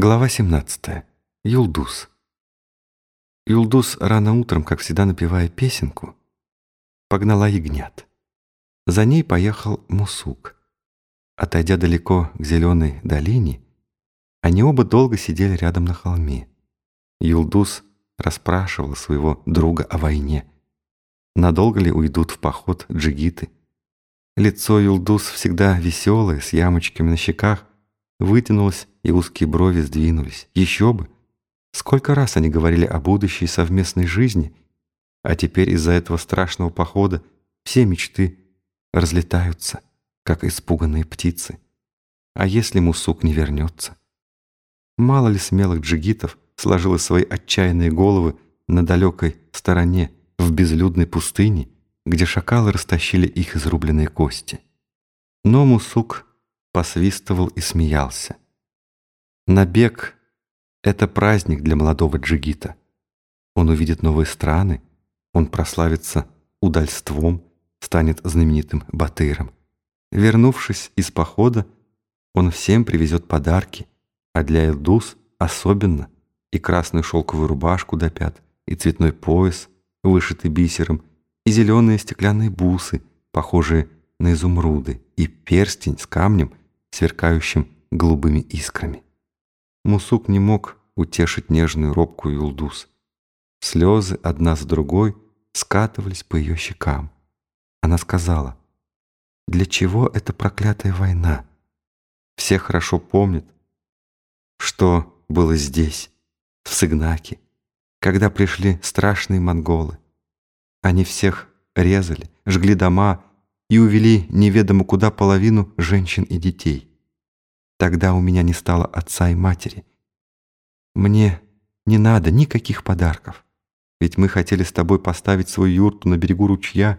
Глава 17. Юлдус. Юлдус рано утром, как всегда напевая песенку, погнала ягнят. За ней поехал Мусук. Отойдя далеко к зеленой долине, они оба долго сидели рядом на холме. Юлдус расспрашивал своего друга о войне. Надолго ли уйдут в поход джигиты? Лицо Юлдус всегда веселое, с ямочками на щеках, вытянулось и узкие брови сдвинулись. Еще бы! Сколько раз они говорили о будущей совместной жизни, а теперь из-за этого страшного похода все мечты разлетаются, как испуганные птицы. А если Мусук не вернется? Мало ли смелых джигитов сложило свои отчаянные головы на далекой стороне, в безлюдной пустыне, где шакалы растащили их изрубленные кости. Но Мусук посвистывал и смеялся. Набег — это праздник для молодого джигита. Он увидит новые страны, он прославится удальством, станет знаменитым батыром. Вернувшись из похода, он всем привезет подарки, а для Элдус особенно и красную шелковую рубашку до пят, и цветной пояс, вышитый бисером, и зеленые стеклянные бусы, похожие на изумруды, и перстень с камнем, сверкающим голубыми искрами. Мусук не мог утешить нежную робкую Юлдус. Слезы одна за другой скатывались по ее щекам. Она сказала, «Для чего эта проклятая война? Все хорошо помнят, что было здесь, в Сыгнаке, когда пришли страшные монголы. Они всех резали, жгли дома и увели неведомо куда половину женщин и детей. Тогда у меня не стало отца и матери. Мне не надо никаких подарков, ведь мы хотели с тобой поставить свою юрту на берегу ручья,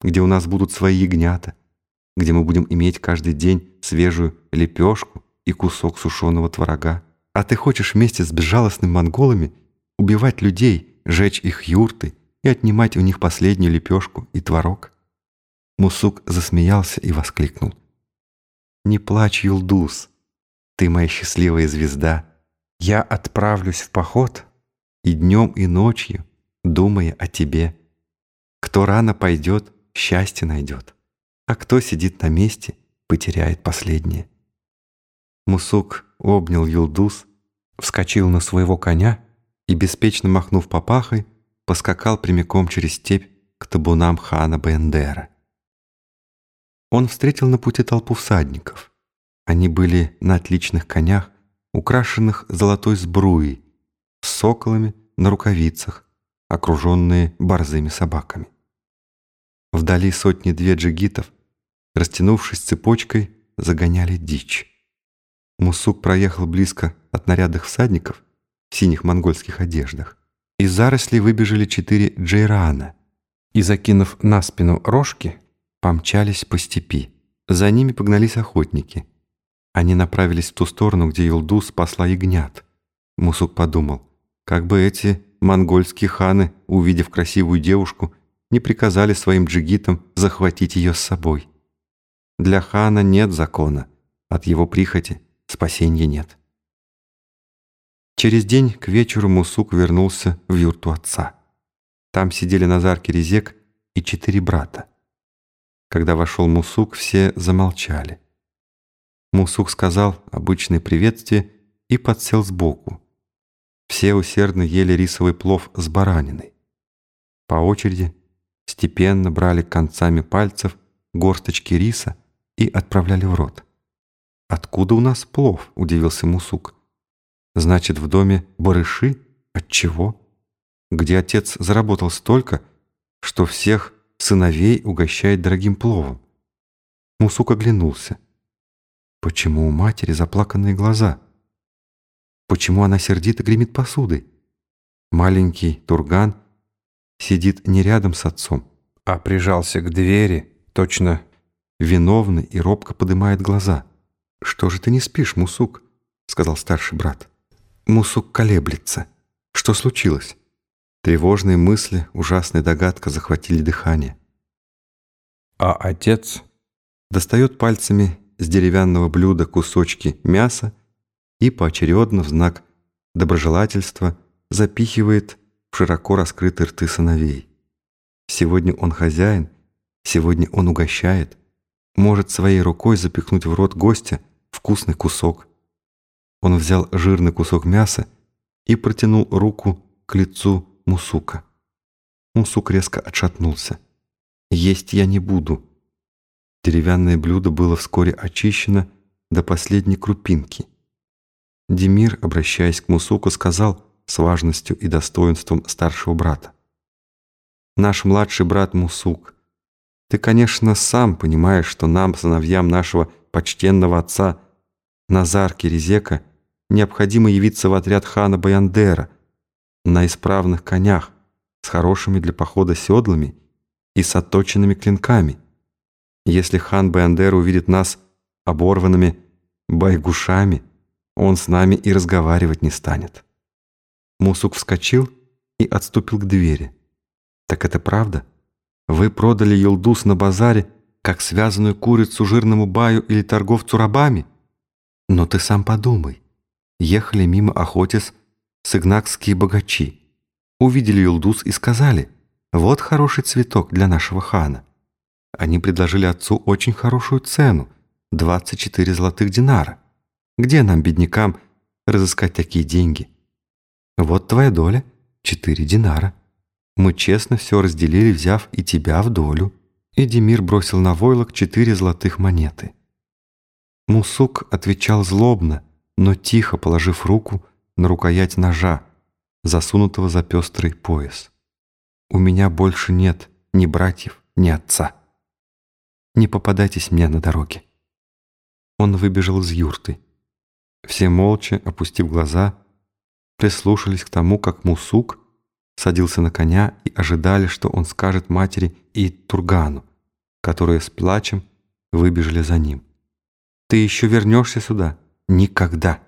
где у нас будут свои ягнята, где мы будем иметь каждый день свежую лепешку и кусок сушеного творога. А ты хочешь вместе с безжалостными монголами убивать людей, жечь их юрты и отнимать у них последнюю лепешку и творог?» Мусук засмеялся и воскликнул. «Не плачь, Юлдус, ты моя счастливая звезда. Я отправлюсь в поход и днем, и ночью, думая о тебе. Кто рано пойдет, счастье найдет, а кто сидит на месте, потеряет последнее». Мусук обнял Юлдус, вскочил на своего коня и, беспечно махнув попахой, поскакал прямиком через степь к табунам хана Бендера. Он встретил на пути толпу всадников. Они были на отличных конях, украшенных золотой сбруей, с соколами на рукавицах, окруженные борзыми собаками. Вдали сотни-две джигитов, растянувшись цепочкой, загоняли дичь. Мусук проехал близко от нарядных всадников в синих монгольских одеждах. Из зарослей выбежали четыре джейрана и, закинув на спину рожки, помчались по степи. За ними погнались охотники. Они направились в ту сторону, где Юлду спасла ягнят. Мусук подумал, как бы эти монгольские ханы, увидев красивую девушку, не приказали своим джигитам захватить ее с собой. Для хана нет закона, от его прихоти спасения нет. Через день к вечеру Мусук вернулся в юрту отца. Там сидели Назар Кирезек и четыре брата. Когда вошел Мусук, все замолчали. Мусук сказал обычное приветствие и подсел сбоку. Все усердно ели рисовый плов с бараниной. По очереди степенно брали концами пальцев горсточки риса и отправляли в рот. «Откуда у нас плов?» – удивился Мусук. «Значит, в доме барыши? Отчего? Где отец заработал столько, что всех сыновей угощает дорогим пловом. Мусук оглянулся. Почему у матери заплаканные глаза? Почему она сердито гремит посудой? Маленький Турган сидит не рядом с отцом, а прижался к двери, точно виновный и робко поднимает глаза. «Что же ты не спишь, Мусук?» — сказал старший брат. Мусук колеблется. Что случилось? Тревожные мысли, ужасная догадка захватили дыхание. А отец достает пальцами с деревянного блюда кусочки мяса и поочередно в знак доброжелательства запихивает в широко раскрытые рты сыновей. Сегодня он хозяин, сегодня он угощает, может своей рукой запихнуть в рот гостя вкусный кусок. Он взял жирный кусок мяса и протянул руку к лицу Мусука. Мусук резко отшатнулся. «Есть я не буду». Деревянное блюдо было вскоре очищено до последней крупинки. Демир, обращаясь к Мусуку, сказал с важностью и достоинством старшего брата. «Наш младший брат Мусук, ты, конечно, сам понимаешь, что нам, сыновьям нашего почтенного отца Назар Киризека, необходимо явиться в отряд хана Баяндера на исправных конях с хорошими для похода седлами и с отточенными клинками. Если хан Баяндер увидит нас оборванными байгушами, он с нами и разговаривать не станет. Мусук вскочил и отступил к двери. «Так это правда? Вы продали елдус на базаре, как связанную курицу жирному баю или торговцу рабами? Но ты сам подумай. Ехали мимо охотец сыгнакские богачи. Увидели елдус и сказали, вот хороший цветок для нашего хана. Они предложили отцу очень хорошую цену, 24 золотых динара. Где нам, беднякам, разыскать такие деньги? Вот твоя доля, 4 динара. Мы честно все разделили, взяв и тебя в долю. И Демир бросил на войлок четыре золотых монеты. Мусук отвечал злобно, но тихо положив руку на рукоять ножа, засунутого за пестрый пояс. «У меня больше нет ни братьев, ни отца. Не попадайтесь мне на дороге». Он выбежал из юрты. Все молча, опустив глаза, прислушались к тому, как Мусук садился на коня и ожидали, что он скажет матери и Тургану, которые с плачем выбежали за ним. «Ты еще вернешься сюда? Никогда!»